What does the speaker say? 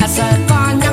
I said,